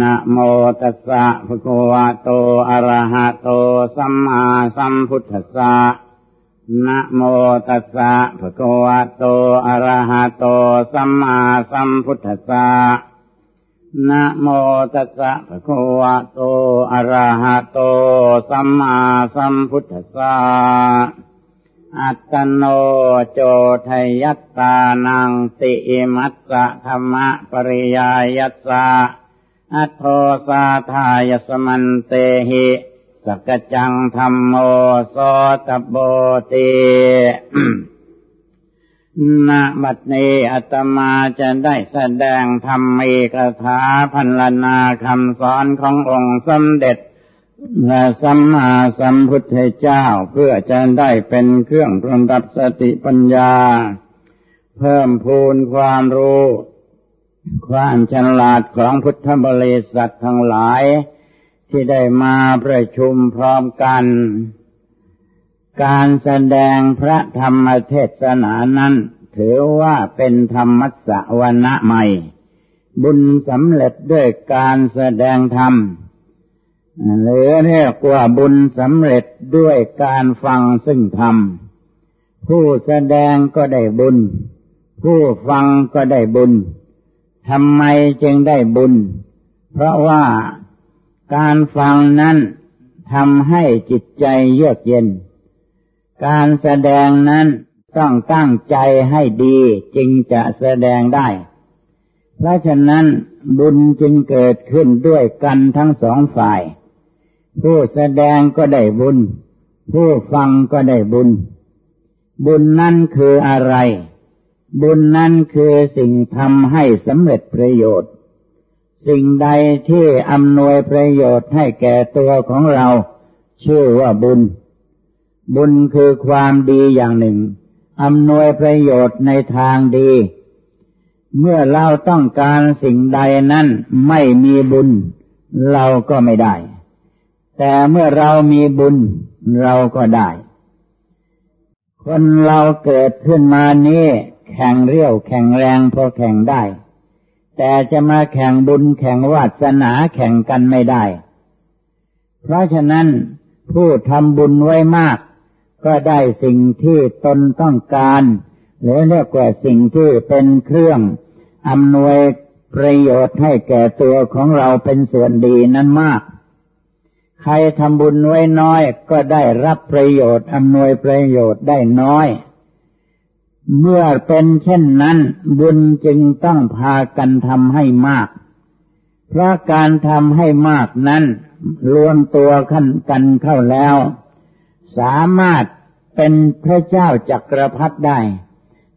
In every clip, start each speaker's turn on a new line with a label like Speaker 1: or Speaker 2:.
Speaker 1: นะโมตัสสะภะคะวะโต อะระหะโต สัมมาสัมพุทธัสสะนะโมตัสสะภะคะวะโต อะระหะโต สัมมาสัมพุทธัสสะนะโมตัสสะภะคะวะโต อะระหะโต สัมมาสัมพุทธัสสะอัตตโนโจทยัตตานังติมัสสะธรรมะปริยายัสสะ อัตโทสาทายสมันเตหิสกจังธรรมโมโสตโบติณบัดนี้อาตมาจะได้แสดงธรรมีกถาพันลนาคำสอนขององค์สมเด็จและสัมมาสัมพุทธเจ้าเพื่อจะได้เป็นเครื่องปรนดับสติปัญญา เพิ่มพูนความรู้ ความฉลาดของพุทธบริษัททั้งหลาย ที่ได้มาประชุมพร้อมกัน การแสดงพระธรรมเทศนานั้น ถือว่าเป็นธรรมสวนะใหม่ บุญสำเร็จด้วยการแสดงธรรมหรือเรียกว่าบุญสำเร็จด้วยการฟังซึ่งธรรม ผู้แสดงก็ได้บุญ ผู้ฟังก็ได้บุญ ทำไมจึงได้บุญ เพราะว่าการฟังนั้นทำให้จิตใจเยือกเย็น การแสดงนั้นต้องตั้งใจให้ดีจึงจะแสดงได้ เพราะฉะนั้นบุญจึงเกิดขึ้นด้วยกันทั้งสองฝ่าย ผู้แสดงก็ได้บุญ ผู้ฟังก็ได้บุญ บุญนั้นคืออะไร บุญนั้นคือสิ่งทำให้สำเร็จประโยชน์ สิ่งใดที่อำนวยประโยชน์ให้แก่ตัวของเรา ชื่อว่าบุญ บุญคือความดีอย่างหนึ่งอำนวยประโยชน์ในทางดี เมื่อเราต้องการสิ่งใดนั้นไม่มีบุญ เราก็ไม่ได้ แต่เมื่อเรามีบุญเราก็ได้ คนเราเกิดขึ้นมานี้ แข่งเรี่ยวแข่งแรงพอแข่งได้ แต่จะมาแข่งบุญแข่งวาสนาแข่งกันไม่ได้ เพราะฉะนั้นผู้ทำบุญไว้มาก ก็ได้สิ่งที่ตนต้องการ หรือเรียกว่าสิ่งที่เป็นเครื่องอำนวยประโยชน์ให้แก่ตัวของเราเป็นส่วนดีนั้นมาก ใครทำบุญไว้น้อยก็ได้รับประโยชน์อำนวยประโยชน์ได้น้อย เมื่อเป็นเช่นนั้น บุญจึงต้องพากันทำให้มาก เพราะการทำให้มากนั้น รวมตัวขั้นกันเข้าแล้ว สามารถเป็นพระเจ้าจักรพรรดิได้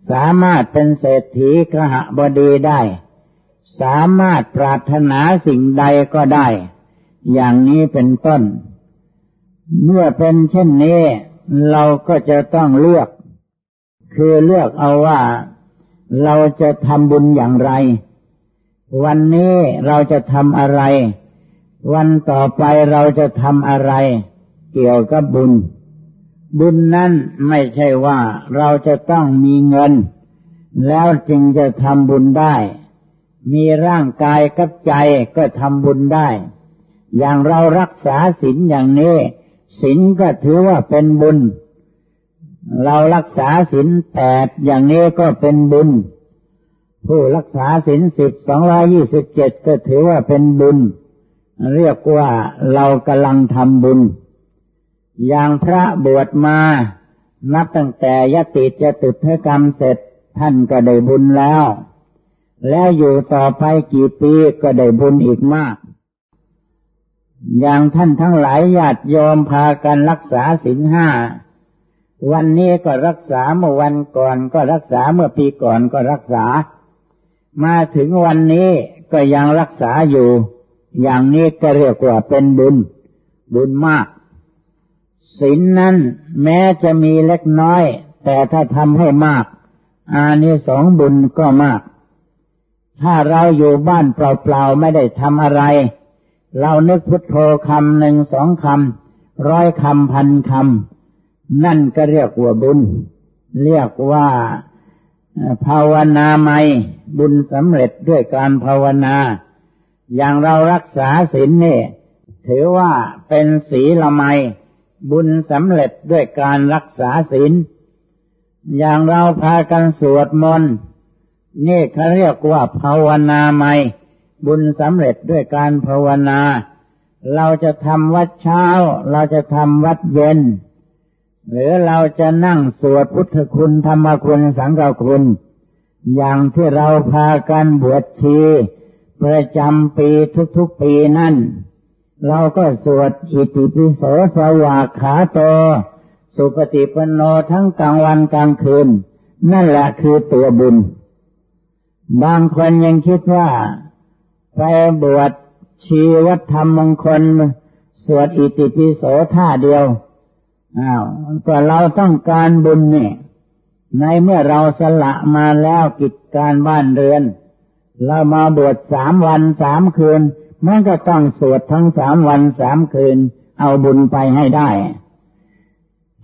Speaker 1: สามารถเป็นเศรษฐีกหบดีได้ สามารถปรารถนาสิ่งใดก็ได้ อย่างนี้เป็นต้น เมื่อเป็นเช่นนี้ เราก็จะต้องเลือก คือเลือกเอาว่าเราจะทำบุญอย่างไร วันนี้เราจะทำอะไร วันต่อไปเราจะทำอะไร เกี่ยวกับบุญ บุญนั้นไม่ใช่ว่าเราจะต้องมีเงิน แล้วจึงจะทำบุญได้ มีร่างกายกับใจก็ทำบุญได้ อย่างเรารักษาศีลอย่างนี้ศีลก็ถือว่าเป็นบุญ เรารักษาศีลแปดอย่างนี้ก็เป็นบุญ ผู้รักษาศีลสิบสองร้อยี่สิบเจ็ดก็ถือว่าเป็นบุญ เรียกว่าเรากำลังทำบุญ อย่างพระบวชมา นับตั้งแต่ยติจะตุทกรรมเสร็จท่านก็ได้บุญแล้ว แล้วอยู่ต่อไปกี่ปีก็ได้บุญอีกมากอย่างท่านทั้งหลายญาติโยมพากันรักษาศีลห้า วันนี้ก็รักษาเมื่อวันก่อนก็รักษาเมื่อปีก่อนก็รักษา มาถึงวันนี้ก็ยังรักษาอยู่ อย่างนี้ก็เรียกว่าเป็นบุญ บุญมากศีลนนั้นแม้จะมีเล็กน้อย แต่ถ้าทำให้มาก อานิสงส์บุญก็มาก ถ้าเราอยู่บ้านเปล่าๆไม่ได้ทำอะไร เรานึกพุทโธคำหนึ่งสองคำร้อยคำพันคำ นั่นก็เรียกว่าบุญ เรียกว่าภาวนาไม่บุญสำเร็จด้วยการภาวนา อย่างเรารักษาศีลนี่ถือว่าเป็นศีละไมบุญสำเร็จด้วยการรักษาศีล อย่างเราพากันสวดมนต์นี่เขาเรียกว่าภาวนาไม่บุญสำเร็จด้วยการภาวนา เราจะทำวัดเช้า เราจะทำวัดเย็น หรือเราจะนั่งสวดพุทธคุณธรรมคุณสังฆคุณ อย่างที่เราพากันบวชชีประจำปีทุกๆปีนั่น เราก็สวดอิติปิโสสวากขาโต สุปฏิปโนทั้งกลางวันกลางคืน นั่นแหละคือตัวบุญ บางคนยังคิดว่า ไปบวชชีวัฒธรรมมงคล สวดอิติปิโสท่าเดียว อ้าวก็เราต้องการบุญเนี่ย ในเมื่อเราสละมาแล้วกิจการบ้านเรือน เรามาบวชสามวันสามคืน มันก็ต้องสวดทั้งสามวันสามคืน เอาบุญไปให้ได้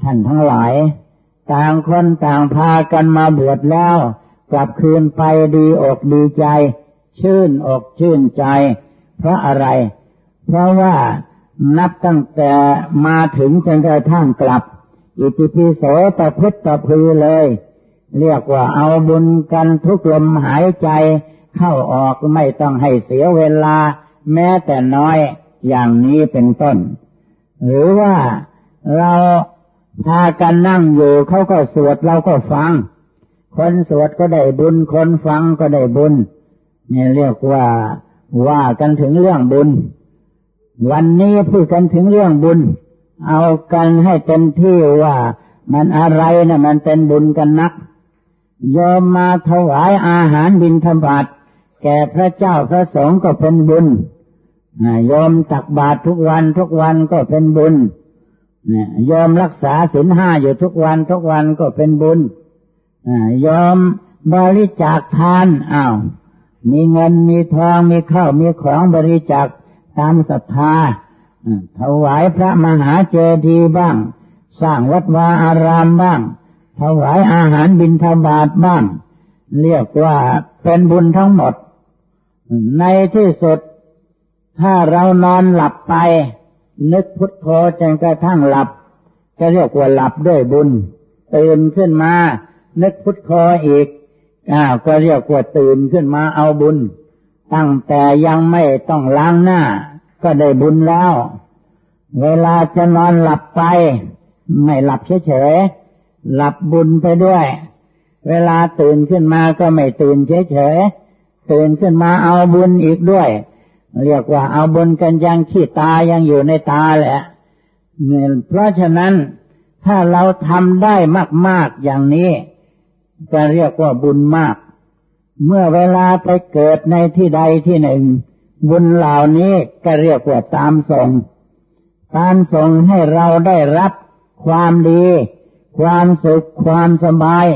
Speaker 1: ท่านทั้งหลาย ต่างคนต่างพากันมาบวชแล้ว กลับคืนไปดีอกดีใจ ชื่นอกชื่นใจ เพราะอะไร เพราะว่า นับตั้งแต่มาถึงจนกระทั่งกลับ อิติปิโสตะพึตตะพือเลย เรียกว่าเอาบุญกันทุกลมหายใจเข้าออกไม่ต้องให้เสียเวลา แม้แต่น้อยอย่างนี้เป็นต้น หรือว่าเราพากันนั่งอยู่เขาก็สวดเราก็ฟัง คนสวดก็ได้บุญ คนฟังก็ได้บุญนี่เรียกว่าว่ากันถึงเรื่องบุญ วันนี้พูดกันถึงเรื่องบุญ เอากันให้เต็มที่ว่ามันอะไรนะมันเป็นบุญกันนักยอมมาถวายอาหารบิณฑบาตแก่พระเจ้าพระสงฆ์ก็เป็นบุญยอมตักบาตรทุกวันทุกวันก็เป็นบุญยอมรักษาศีลห้าอยู่ทุกวันทุกวันก็เป็นบุญยอมบริจาคทานอ้าวมีเงินมีทองมีข้าวมีของบริจาค ตามศรัทธาถวายพระมหาเจดีย์บ้าง สร้างวัดวาอารามบ้าง ถวายอาหารบิณฑบาตบ้าง เรียกว่าเป็นบุญทั้งหมด ในที่สุด ถ้าเรานอนหลับไป นึกพุทโธจนกระทั่งหลับ จะเรียกว่าหลับด้วยบุญ ตื่นขึ้นมา นึกพุทโธอีกอ้าวก็เรียกว่าตื่นขึ้นมาเอาบุญ ตั้งแต่ยังไม่ต้องล้างหน้า ก็ได้บุญแล้ว เวลาจะนอนหลับไป ไม่หลับเฉยๆ หลับบุญไปด้วย เวลาตื่นขึ้นมาก็ไม่ตื่นเฉยๆ ตื่นขึ้นมาเอาบุญอีกด้วย เรียกว่าเอาบุญกันยังขี้ตายังอยู่ในตาแหละ เพราะฉะนั้นถ้าเราทำได้มาก ๆอย่างนี้ จะเรียกว่าบุญมาก เมื่อเวลาไปเกิดในที่ใดที่หนึ่ง บุญเหล่านี้ก็เรียกว่าตามส่ง ตามส่งให้เราได้รับความดี ความสุขความสบาย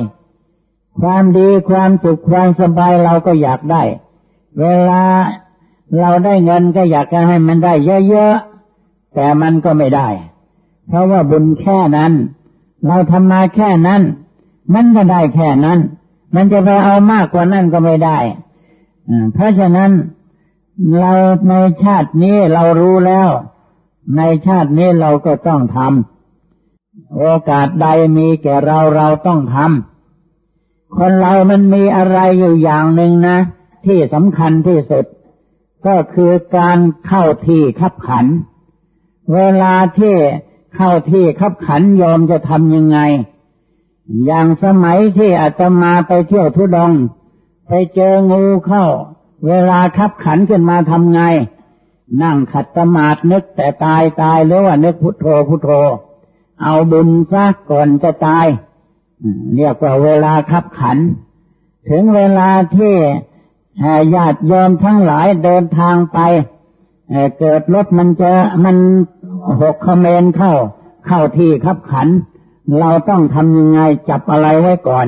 Speaker 1: ความดีความสุขความสบายเราก็อยากได้ เวลาเราได้เงินก็อยากจะให้มันได้เยอะๆ แต่มันก็ไม่ได้ เพราะว่าบุญแค่นั้น เราทำมาแค่นั้น มันก็ได้แค่นั้น มันจะไปเอามากกว่านั้นก็ไม่ได้เพราะฉะนั้นเราในชาตินี้เรารู้แล้ว ในชาตินี้เราก็ต้องทำโอกาสใดมีแก่เราเราต้องทำคนเรามันมีอะไรอยู่อย่างหนึ่งนะ ที่สำคัญที่สุด ก็คือการเข้าที่ขับขัน เวลาที่เข้าที่ขับขันยอมจะทำยังไง อย่างสมัยที่อาตมาไปเที่ยวทุดง ไปเจองูเข้า เวลาขับขันขึ้นมาทำไง นั่งขัดสมาธินึกแต่ตายตายหรือว่านึกพุทโธพุทโธ เอาบุญซะก่อนจะตายเรียกว่าเวลาขับขัน ถึงเวลาที่ญาติโยมทั้งหลายเดินทางไปเกิดรถมันจะมันหกขเมนเข้า เข้าที่ขับขัน เราต้องทำยังไงจับอะไรไว้ก่อน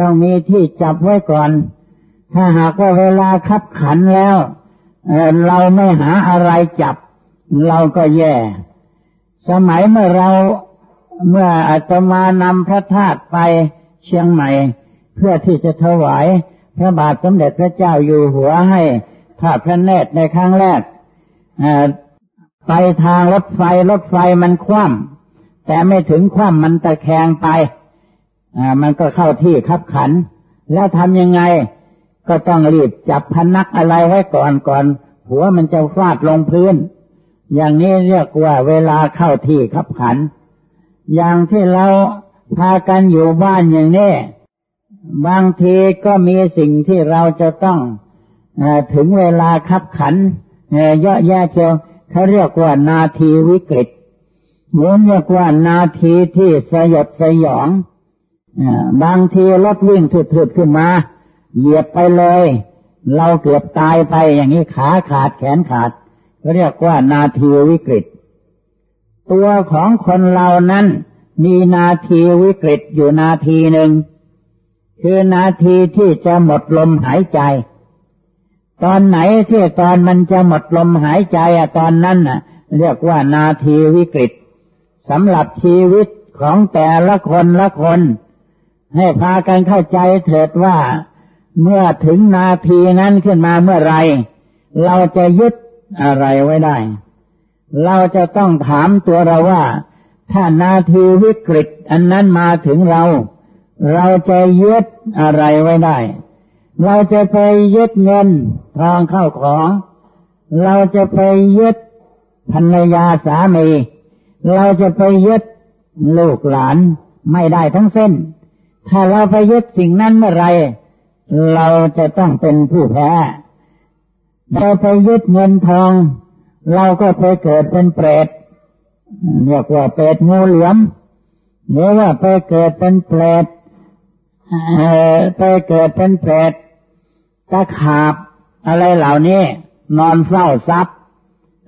Speaker 1: ต้องมีที่จับไว้ก่อน ถ้าหากว่าเวลาขับขันแล้วเราไม่หาอะไรจับ เราก็แย่ สมัยเมื่อเราเมื่ออาตมานำพระธาตุไปเชียงใหม่ เพื่อที่จะถวายพระบาทสมเด็จพระเจ้าอยู่หัวให้ถ้าพระเนตรในครั้งแรกไปทางรถไฟรถไฟมันคว่ำ แต่ไม่ถึงคว่ำมันตะแคงไปมันก็เข้าที่ขับขัน แล้วทำยังไง ก็ต้องรีบจับพนักอะไรไว้ก่อนก่อน หัวมันจะฟาดลงพื้น อย่างนี้เรียกว่าเวลาเข้าที่ขับขัน อย่างที่เราพากันอยู่บ้านอย่างนี้บางทีก็มีสิ่งที่เราจะต้องถึงเวลาขับขันเยอะแยะเชียวเขาเรียกว่านาทีวิกฤต เหรือเรียกว่านาทีที่สยดสยองบางทีรถวิ่งถืดๆขึ้นมา เหยียบไปเลย เราเกือบตายไปอย่างนี้ขาขาดแขนขาดเรียกว่านาทีวิกฤต ตัวของคนเรานั้นมีนาทีวิกฤตอยู่นาทีหนึ่ง คือนาทีที่จะหมดลมหายใจ ตอนไหนที่ตอนมันจะหมดลมหายใจอะตอนนั้นน่ะ เรียกว่านาทีวิกฤต สำหรับชีวิตของแต่ละคนละคน ให้พากันเข้าใจเถิดว่าเมื่อถึงนาทีนั้นขึ้นมาเมื่อไร เราจะยึดอะไรไว้ได้ เราจะต้องถามตัวเราว่า ถ้านาทีวิกฤตอันนั้นมาถึงเรา เราจะยึดอะไรไว้ได้ เราจะไปยึดเงินทองเข้าของ เราจะไปยึดภรรยาสามี เราจะไปยึดลูกหลานไม่ได้ทั้งเส้น ถ้าเราไปยึดสิ่งนั้นเมื่อไร เราจะต้องเป็นผู้แพ้ เราไปยึดเงินทอง เราก็ไปเกิดเป็นเปรตเรียกว่าเปรตงูเหลือมหรือว่าไปเกิดเป็นเปรตไปเกิดเป็นเปรตตะขาบอะไรเหล่านี้ นอนเฝ้าทรัพย์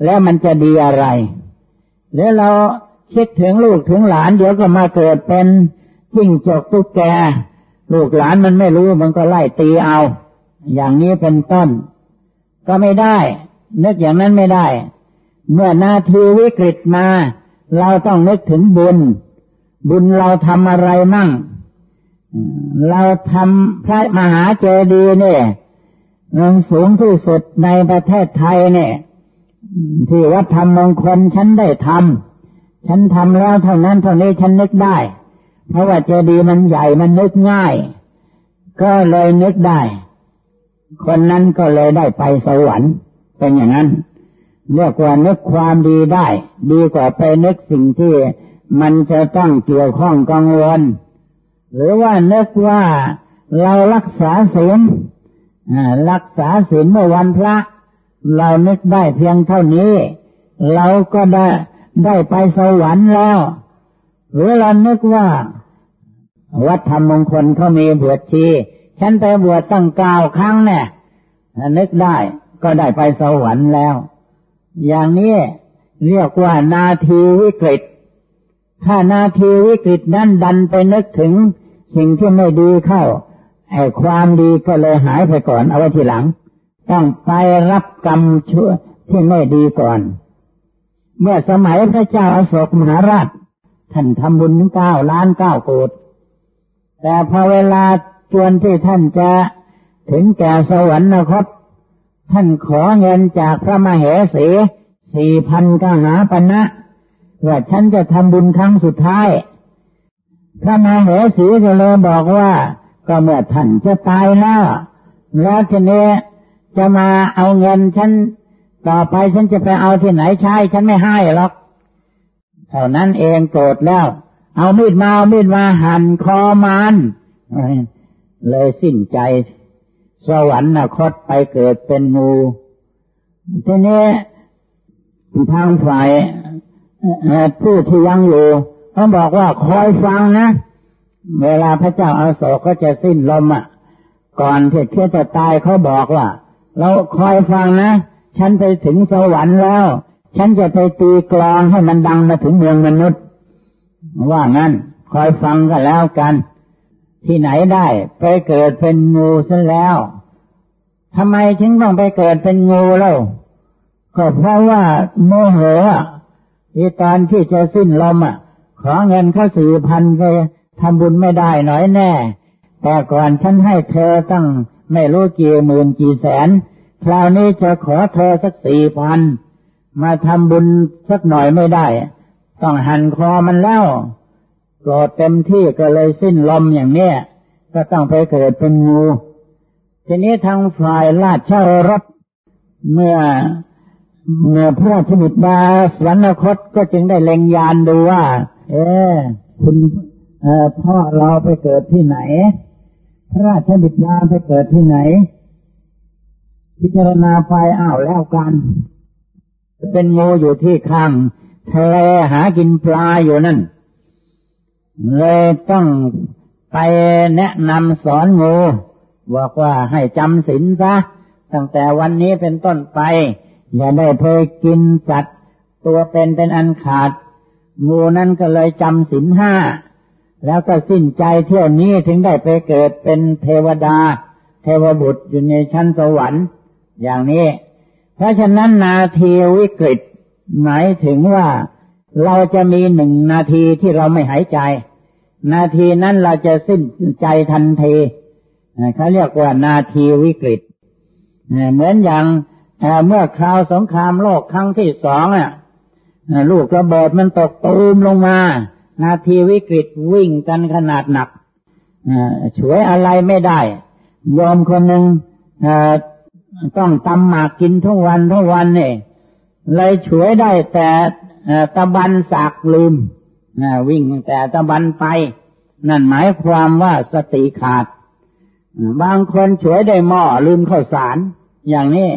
Speaker 1: แล้วมันจะดีอะไร หรือเราคิดถึงลูกถึงหลาน เดี๋ยวก็มาเกิดเป็นจิ้งจกตุ๊กแก ลูกหลานมันไม่รู้มันก็ไล่ตีเอา อย่างนี้เป็นต้น ก็ไม่ได้นึกอย่างนั้นไม่ได้ เมื่อนาทีวิกฤตมา เราต้องนึกถึงบุญ บุญเราทำอะไรมั่ง เราทำพระมหาเจดีย์เนี่ยมันสูงที่สุดในประเทศไทยเนี่ย ที่วัดธรรมมงคลฉันได้ทำฉันทำแล้วเท่านั้นเท่านี้ฉันนึกได้ เพราะว่าเจดีย์มันใหญ่มันนึกง่าย ก็เลยนึกได้ คนนั้นก็เลยได้ไปสวรรค์เป็นอย่างนั้นเรียกว่านึกความดีได้ ดีกว่าไปนึกสิ่งที่มันจะต้องเกี่ยวข้องกังวล หรือว่านึกว่าเรารักษาศีลรักษาศีลเมื่อวันพระ เรานึกได้เพียงเท่านี้ เราก็ได้ได้ไปสวรรค์แล้ว หรือเรานึกว่าวัดธรรมมงคลเขามีบวชชี ฉันไปบวชตั้งเก้าครั้งเนี่ยนึกได้ก็ได้ไปสวรรค์แล้ว อย่างนี้เรียกว่านาทีวิกฤต ถ้านาทีวิกฤตนั้นดันไปนึกถึงสิ่งที่ไม่ดีเข้าไอ้ความดีก็เลยหายไปก่อนเอาไว้ทีหลัง ต้องไปรับกรรมชั่วที่ไม่ดีก่อน เมื่อสมัยพระเจ้าอาโศกมหาราช ท่านทำบุญถึงเก้าล้านเก้าโกดแต่พอเวลาจวนที่ท่านจะถึงแก่สวรรคต ท่านขอเงินจากพระมเหสีสี่พันกหาปณะว่าฉันจะทำบุญครั้งสุดท้าย พระมเหสีก็เลยบอกว่า ก็เมื่อท่านจะตายแล้ว แล้วทีนี้ จะมาเอาเงินฉันต่อไปฉันจะไปเอาที่ไหนใช้ ฉันไม่ให้หรอกเท่านั้นเองโกรธแล้ว เอามีดมาเอามีดมาหั่นคอมันเลยสิ้นใจ สวรรคตไปเกิดเป็นงูทีนี้ทางฝ่ายผู้ที่ยังอยู่เขาบอกว่าคอยฟังนะเวลาพระเจ้าอาโศกก็จะสิ้นลมอะ ก่อนที่เขาจะตายเขาบอกว่า เราคอยฟังนะ ฉันไปถึงสวรรค์แล้ว ฉันจะไปตีกลองให้มันดังมาถึงเมืองมนุษย์ ว่างั้น คอยฟังก็แล้วกัน ที่ไหนได้ ไปเกิดเป็นงูซะแล้วทำไมถึงต้องไปเกิดเป็นงูเล่าก็เพราะว่าโมโหที่ตอนที่จะสิ้นลมอะ ขอเงินเขาสี่พันไปทำบุญไม่ได้หน่อยแน่ แต่ก่อนฉันให้เธอตั้ง ไม่รู้กี่หมื่นกี่แสน
Speaker 2: คราวนี้จะขอเธอสักสี่พัน มาทำบุญสักหน่อยไม่ได้ ต้องหันคอมันแล้วโกรธเต็มที่ก็เลยสิ้นลมอย่างเนี้ยก็ต้องไปเกิดเป็นงู ทีนี้ทางฝ่ายราชรถเมื่อเมื่อพระราชบิดาสวรรคตก็จึงได้เล็งยานดูว่า เออคุณพ่อเราไปเกิดที่ไหน พระราชบิดาไปเกิดที่ไหน พิจารณาไปอ้าวแล้วกัน เป็นงูอยู่ที่ข้างทะเลหากินปลาอยู่นั่น เลยต้องไปแนะนำสอนงูบอกว่าให้จำศีลซะ ตั้งแต่วันนี้เป็นต้นไป อย่าได้เพยกินสัตว์ ตัวเป็นเป็นอันขาด งูนั่นก็เลยจำศีลห้า แล้วก็สิ้นใจเที่ยวนี้ถึงได้ไปเกิดเป็นเทวดา เทวบุตรอยู่ในชั้นสวรรค์ อย่างนี้ เพราะฉะนั้นนาทีวิกฤต หมายถึงว่าเราจะมีหนึ่งนาทีที่เราไม่หายใจ นาทีนั้นเราจะสิ้นใจทันทีเขาเรียกว่านาทีวิกฤตเหมือนอย่างเมื่อคราวสงครามโลกครั้งที่สองอะลูกระเบิดมันตกตูมลงมา นาทีวิกฤตวิ่งกันขนาดหนักช่วยอะไรไม่ได้ยอมคนหนึ่งต้องตำหมากกินทุกวันทุกวันเนี่ยเลยช่วยได้แต่ตะบันสากลืมวิ่งแต่ตะบันไป นั่นหมายความว่าสติขาด บางคนช่วยได้หม้อลืมข้าวสาร อย่างนี้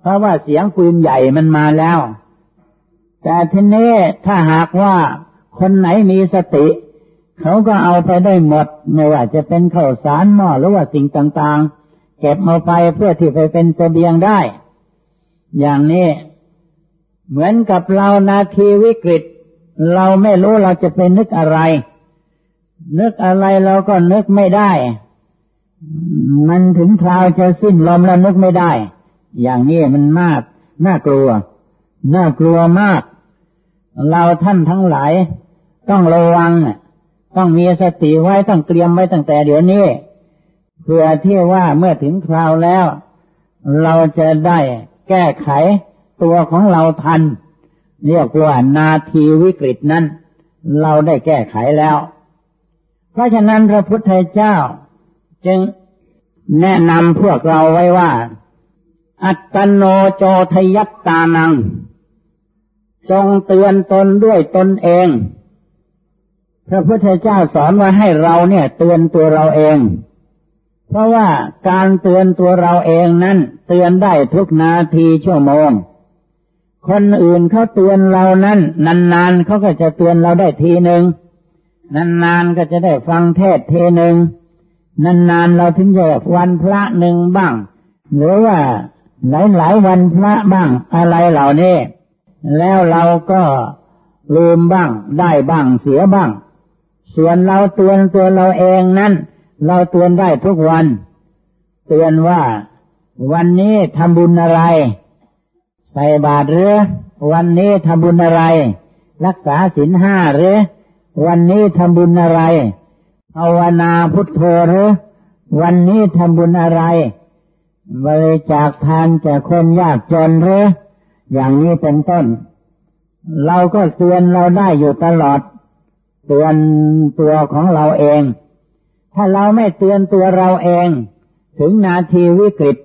Speaker 2: เพราะว่าเสียงปืนใหญ่มันมาแล้ว แต่ทีนี้ถ้าหากว่า คนไหนมีสติ เขาก็เอาไปได้หมด ไม่ว่าจะเป็นข้าวสารหม้อหรือว่าสิ่งต่างๆ เก็บเอาไปเพื่อที่ไปเป็นเสบียงได้ อย่างนี้ เหมือนกับเรานาทีวิกฤต เราไม่รู้เราจะเป็นนึกอะไร นึกอะไรเราก็นึกไม่ได้ มันถึงคราวจะสิ้นลมแล้วนึกไม่ได้ อย่างนี้มันมาก น่ากลัว น่ากลัวมากเราท่านทั้งหลาย ต้องระวังต้องมีสติไว้ต้องเตรียมไว้ตั้งแต่เดี๋ยวนี้เพื่อที่ว่าเมื่อถึงคราวแล้ว เราจะได้แก้ไขตัวของเราทัน เรียกว่านาทีวิกฤตนั้น เราได้แก้ไขแล้ว เพราะฉะนั้นพระพุทธเจ้า จึงแนะนำพวกเราไว้ว่า อัตโนโจทยัตตานัง จงเตือนตนด้วยตนเอง พระพุทธเจ้าสอนว่าให้เราเนี่ยเตือนตัวเราเอง เพราะว่าการเตือนตัวเราเองนั้น เตือนได้ทุกนาทีชั่วโมง คนอื่นเขาเตือนเรานั้น นานๆเขาก็จะเตือนเราได้ทีหนึ่งนานๆก็จะได้ฟังเทศทีหนึ่งนานๆเราถึงจะวันพระหนึ่งบ้าง หรือว่าหลายๆวันพระบ้างอะไรเหล่านี้แล้วเราก็ลืมบ้างได้บ้างเสียบ้าง ส่วนเราเตือนตัวเราเองนั้น เราเตือนได้ทุกวัน เตือนว่าวันนี้ทำบุญอะไร ใส่บาตรหรือ วันนี้ทำบุญอะไร รักษาศีลห้าหรือ วันนี้ทำบุญอะไรภาวนาพุทโธหรือ วันนี้ทำบุญอะไร บริจาคทานแก่คนยากจนหรือ อย่างนี้เป็นต้น เราก็เตือนเราได้อยู่ตลอด ตือนตัวของเราเอง ถ้าเราไม่เตือนตัวเราเอง ถึงนาทีวิกฤต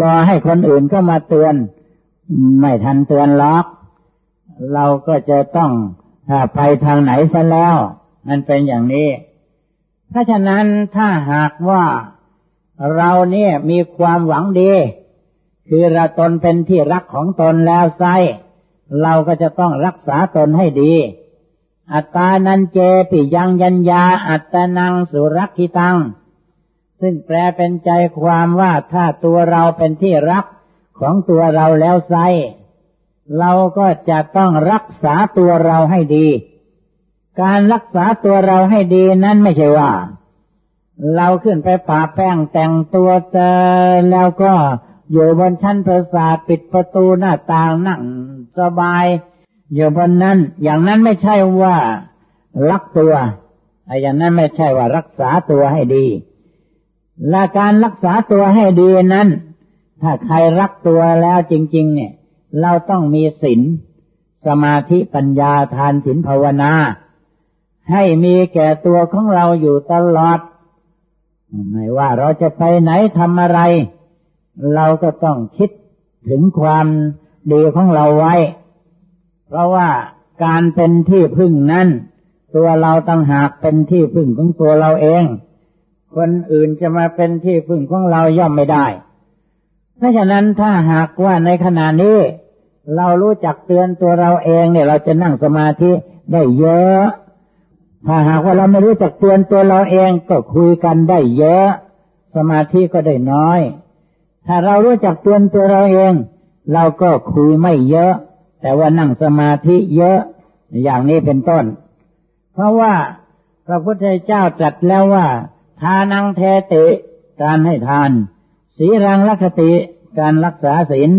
Speaker 2: รอให้คนอื่นก็มาเตือน ไม่ทันเตือนล็อก เราก็จะต้องไปทางไหนซะแล้ว มันเป็นอย่างนี้ เพราะฉะนั้นถ้าหากว่าเราเนี่ยมีความหวังดี คือเราตนเป็นที่รักของตนแล้วไซเราก็จะต้องรักษาตนให้ดี อัตตานันเจปิยังยัญญาอัตนังสุรักขิตัง ซึ่งแปลเป็นใจความว่าถ้าตัวเราเป็นที่รักของตัวเราแล้วไซเราก็จะต้องรักษาตัวเราให้ดี การรักษาตัวเราให้ดีนั้นไม่ใช่ว่า เราขึ้นไปป่าแป้งแต่งตัวเจอแล้วก็อยู่บนชั้นประสาทปิดประตูหน้าต่างนั่งสบาย อยู่บนนั้น อย่างนั้นไม่ใช่ว่ารักตัวไอ้อย่างนั้นไม่ใช่ว่ารักษาตัวให้ดี และการรักษาตัวให้ดีนั้น ถ้าใครรักตัวแล้วจริง ๆ เนี่ย เราต้องมีศีลสมาธิปัญญาทานศีลภาวนา ให้มีแก่ตัวของเราอยู่ตลอด ไม่ว่าเราจะไปไหนทำอะไร เราก็ต้องคิดถึงความดีของเราไว้ เพราะว่าการเป็นที่พึ่งนั้น ตัวเราตั้งหากเป็นที่พึ่งของตัวเราเอง คนอื่นจะมาเป็นที่พึ่งของเราย่อมไม่ได้ เพราะฉะนั้นถ้าหากว่าในขณะนี้ เรารู้จักเตือนตัวเราเองเนี่ย เราจะนั่งสมาธิได้เยอะ ถ้าหากว่าเราไม่รู้จักเตือนตัวเราเองก็คุยกันได้เยอะ สมาธิก็ได้น้อย ถ้าเรารู้จักเตือนตัวเราเอง เราก็คุยไม่เยอะ แต่ว่านั่งสมาธิเยอะอย่างนี้เป็นต้น เพราะว่าพระพุทธเจ้าตรัสแล้วว่า ทานังเทติการให้ทาน สีรังลักติการรักษาศีล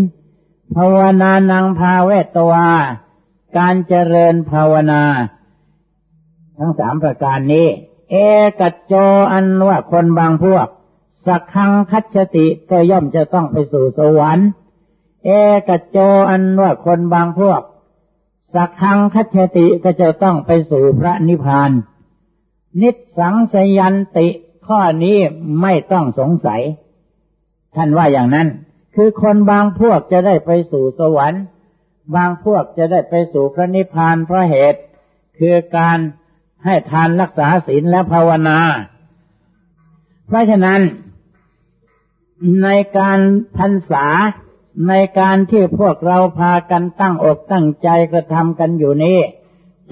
Speaker 2: ภาวนานังภาเวตวา การเจริญภาวนา ทั้งสามประการนี้ เอกัจโจอันว่าคนบางพวก สักคังคัจติก็ย่อมจะต้องไปสู่สวรรค์ เอกโจอันว่าคนบางพวก สักครั้งคัจติก็จะต้องไปสู่พระนิพพาน นิสังสยันติข้อนี้ไม่ต้องสงสัย ท่านว่าอย่างนั้น คือคนบางพวกจะได้ไปสู่สวรรค์ บางพวกจะได้ไปสู่พระนิพพานเพราะเหตุ คือการให้ทานรักษาศีลและภาวนา เพราะฉะนั้นในการพรรษา ในการที่พวกเราพากันตั้งอกตั้งใจกระทำกันอยู่นี้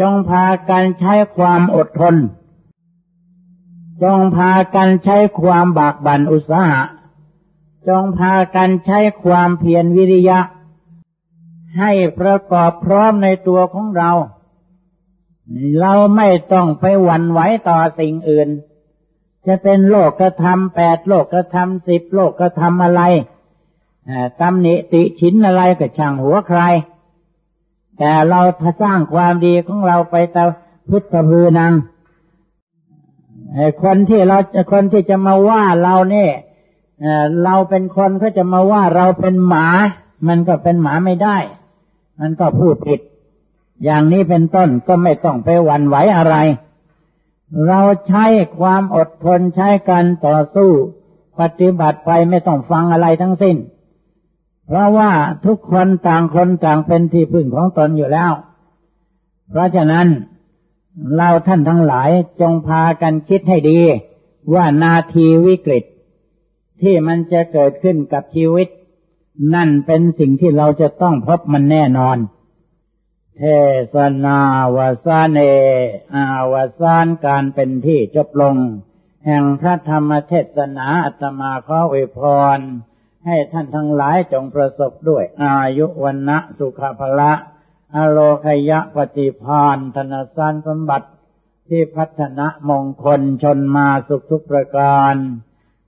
Speaker 2: จงพากันใช้ความอดทน จงพากันใช้ความบากบั่นอุตสาหะ จงพากันใช้ความเพียรวิริยะ ให้ประกอบพร้อมในตัวของเรา เราไม่ต้องไปหวั่นไหวต่อสิ่งอื่น จะเป็นโลกกระทำแปดโลกกระทำสิบโลกกระทำอะไร ตำหนิติชินอะไรก็ช่างหัวใคร แต่เราถ้าสร้างความดีของเราไปตาพุทธพือนังคนที่เราคนที่จะมาว่าเราเนี่ยเราเป็นคนเขาจะมาว่าเราเป็นหมา มันก็เป็นหมาไม่ได้ มันก็พูดผิด อย่างนี้เป็นต้นก็ไม่ต้องไปหวั่นไหวอะไร เราใช้ความอดทนใช้การต่อสู้ ปฏิบัติไปไม่ต้องฟังอะไรทั้งสิ้น เพราะว่าทุกคนต่างคนต่างเป็นที่พึ่งของตนอยู่แล้ว เพราะฉะนั้นเราท่านทั้งหลายจงพากันคิดให้ดี ว่านาทีวิกฤต ที่มันจะเกิดขึ้นกับชีวิต นั่นเป็นสิ่งที่เราจะต้องพบมันแน่นอน เทศนาวสาเนอาวสานการเป็นที่จบลง แห่งพระธรรมเทศนาอัตมาขออวยพร ให้ท่านทั้งหลายจงประสบด้วย อายุวันนะสุขภละอโลคยะปฏิพานธนสารสมบัติที่พัฒนามงคลชนมาสุขทุกประการ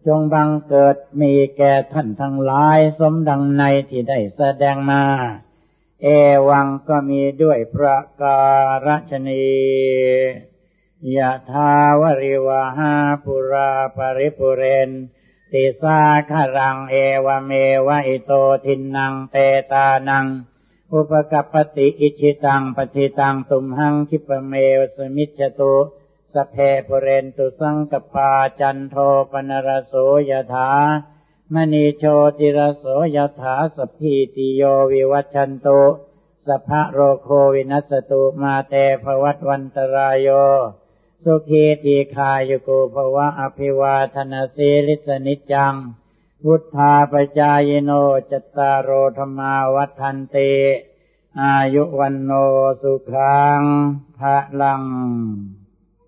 Speaker 2: จงบังเกิดมีแก่ท่านทั้งหลายสมดังในที่ได้แสดงมา เอวังก็มีด้วยประการชนียะทาวาริวหาปูราปริปูเรน ติสาครังเอวเมวะอิโตทินนังเปตานัง อุปกัปปติอิจฉิตังปัตถิตังตุมหัง ขิปปเมวสมิชฌตุ สัพเพปูเรนตุสังกัปปาจันโทปัณณรโสยถามณิ โชติรโสยถา สัพพีติโยวิวัชชันตุสัพพะโรโควินัสตุมาเตภวัตวันตรายโย สุขีตีคายโกภวะอภิวาธนาสีลิสนิจังพุทธาปจายโนจตารโรธรรมาวัฒนเต อายุวันโนสุขังพระลัง